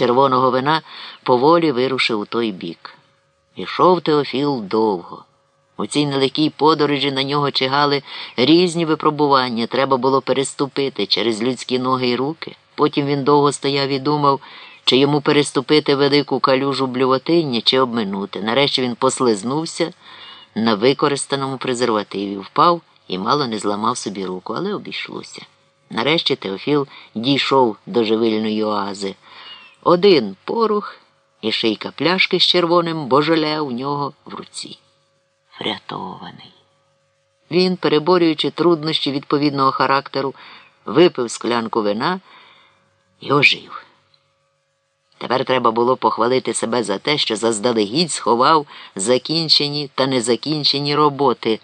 червоного вина поволі вирушив у той бік. Ішов Теофіл довго. У цій нелегкій подорожі на нього чигали різні випробування, треба було переступити через людські ноги й руки. Потім він довго стояв і думав, чи йому переступити велику калюжу блювотиння, чи обминути. Нарешті він послизнувся на використаному презервативі, впав і мало не зламав собі руку, але обійшлося. Нарешті Теофіл дійшов до живильної оази. Один порух і шийка пляшки з червоним божоле у нього в руці. Врятований. Він, переборюючи труднощі відповідного характеру, випив склянку вина і ожив. Тепер треба було похвалити себе за те, що заздалегідь сховав закінчені та незакінчені роботи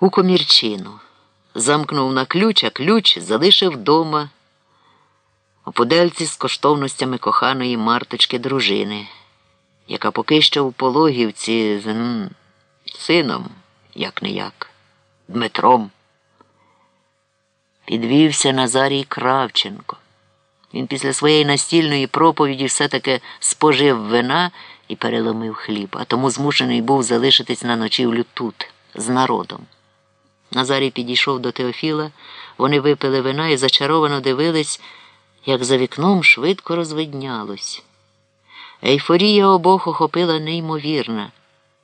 у комірчину. Замкнув на ключ, а ключ залишив вдома у подельці з коштовностями коханої марточки дружини, яка поки що у пологівці з м, сином, як не як, Дмитром. Підвівся Назарій Кравченко. Він після своєї настільної проповіді все-таки спожив вина і переломив хліб, а тому змушений був залишитись на ночівлю тут, з народом. Назарій підійшов до Теофіла, вони випили вина і зачаровано дивились, як за вікном швидко розвиднялось. Ейфорія обох охопила неймовірна.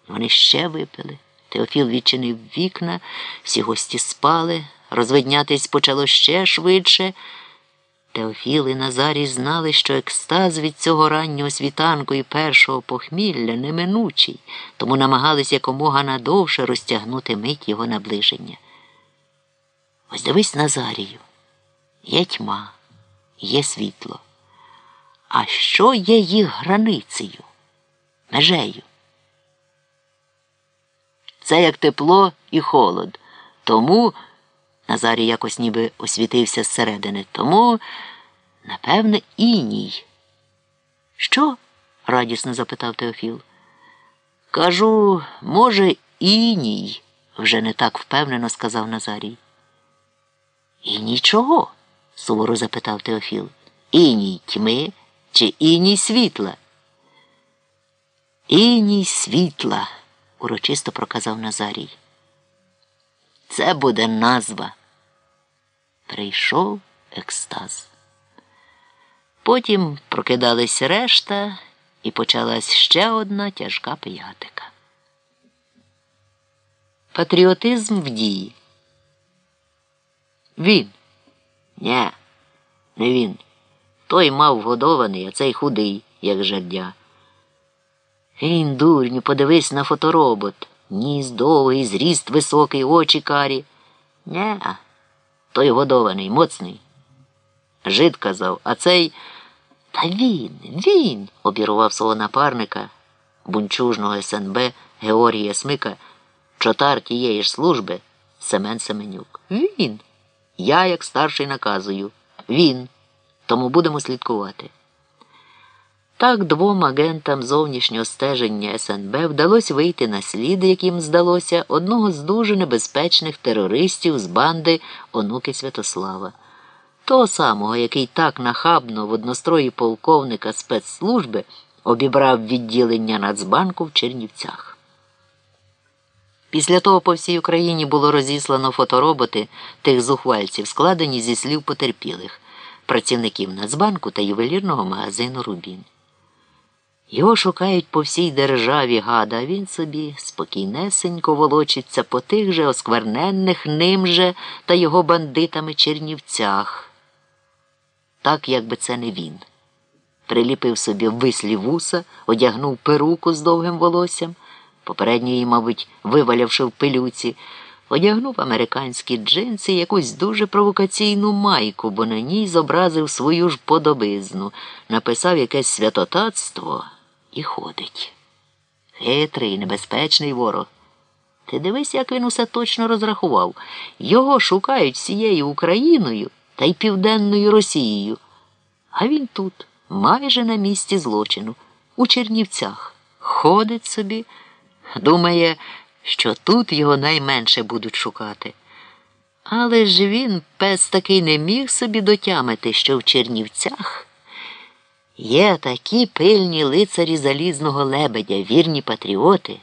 Вони ще випили. Теофіл відчинив вікна, всі гості спали, розвиднятись почало ще швидше. Теофіл і Назарій знали, що екстаз від цього раннього світанку і першого похмілля неминучий, тому намагались якомога надовше розтягнути мить його наближення. Ось дивись, Назарію, є тьма, є світло. А що є їх границею, межею? Це як тепло і холод. Тому. Назарій якось ніби освітився зсередини. Тому, напевне, іній. Що? радісно запитав Теофіл. Кажу, може, іній, вже не так впевнено сказав Назарій. Іній чого? Суворо запитав Теофіл. Іній тьми чи іній світла? Іній світла, урочисто проказав Назарій. Це буде назва. Прийшов екстаз. Потім прокидались решта, і почалась ще одна тяжка п'ятика. Патріотизм в дії. Він. Нє, не він. Той мав годований, а цей худий, як жердя. Він, дурню, подивись на фоторобот. Ніс довгий, зріст високий, очі карі. Не, той годований, моцний. Жид казав, а цей. Та він, він, обірвав свого напарника, бунчужного СНБ Георгія Смика, чотар тієї ж служби Семен Семенюк. Він. Я, як старший, наказую. Він. Тому будемо слідкувати. Так двом агентам зовнішнього стеження СНБ вдалося вийти на слід, яким здалося, одного з дуже небезпечних терористів з банди онуки Святослава, того самого, який так нахабно в однострої полковника спецслужби обібрав відділення Нацбанку в Чернівцях. Після того по всій Україні було розіслано фотороботи тих зухвальців, складені зі слів потерпілих, працівників Нацбанку та ювелірного магазину Рубін. Його шукають по всій державі гада, а він собі спокійнесенько волочиться по тих же оскверненних ним же та його бандитами чернівцях. Так, якби це не він. Приліпив собі вислі вуса, одягнув перуку з довгим волоссям, попередньо її, мабуть, вивалявши в пилюці, одягнув американські джинси якусь дуже провокаційну майку, бо на ній зобразив свою ж подобизну, написав якесь святотатство і ходить. Хитрий, небезпечний ворог. Ти дивись, як він усе точно розрахував. Його шукають всією Україною та й Південною Росією. А він тут, майже на місці злочину, у Чернівцях, ходить собі, думає, що тут його найменше будуть шукати. Але ж він, пес такий, не міг собі дотямити, що в Чернівцях Є такі пильні лицарі залізного лебедя, вірні патріоти.